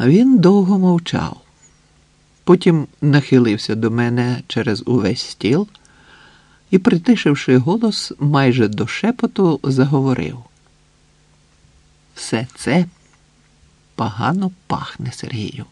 А він довго мовчав. Потім нахилився до мене через увесь стіл і, притишивши голос майже до шепоту, заговорив. Все це погано пахне Сергію.